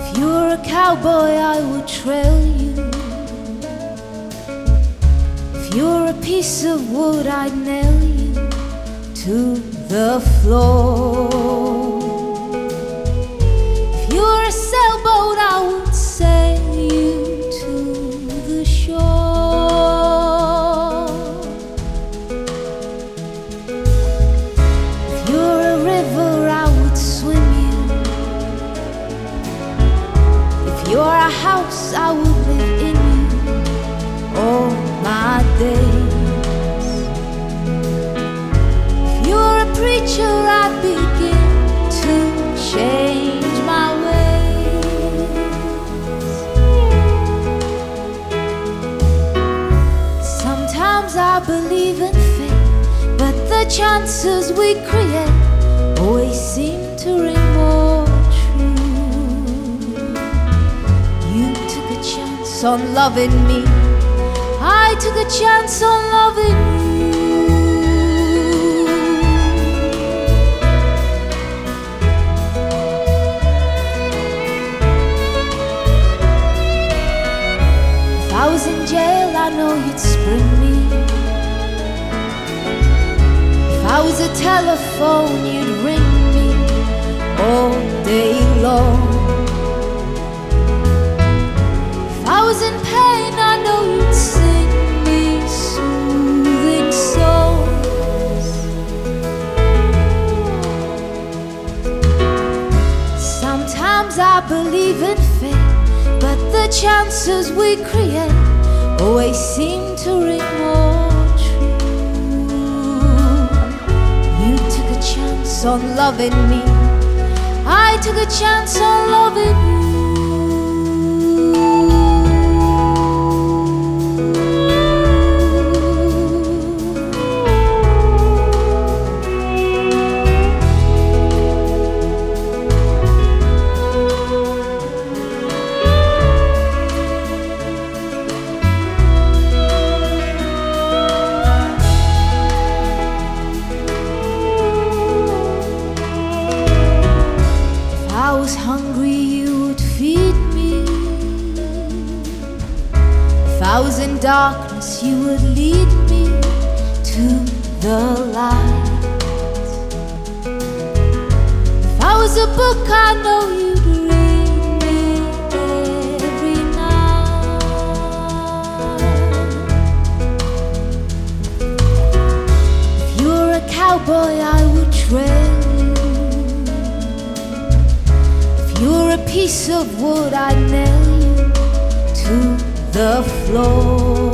If you're a cowboy, I would trail you. If you're a piece of wood, I'd nail you to the floor. You're a house, I would live in all my days. If you're a preacher, I'd begin to change my ways. Sometimes I believe in fate, but the chances we create always seem to ring chance on loving me. I took a chance on loving you. If I was in jail, I know you'd spring me. If I was a telephone, you'd ring me all day long. Believe in fate, but the chances we create always seem to ring more true. You took a chance on loving me, I took a chance on loving hungry, you would feed me. If I was in darkness, you would lead me to the light. If I was a book, I know you'd read me every night. If you were a cowboy, I would trail Were a piece of wood, I'd nail you to the floor.